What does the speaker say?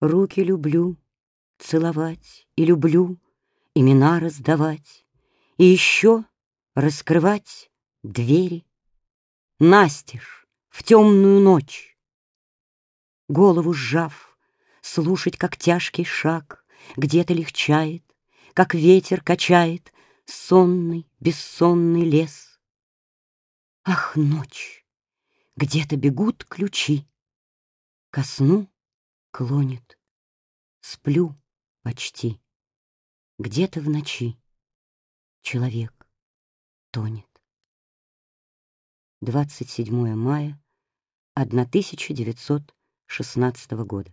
Руки люблю целовать и люблю имена раздавать и еще раскрывать двери. Настежь в темную ночь. Голову сжав, слушать, как тяжкий шаг где-то легчает, как ветер качает сонный, бессонный лес. Ах, ночь! Где-то бегут ключи, ко сну клонит, сплю почти. Где-то в ночи человек тонет. 27 мая 1916 года.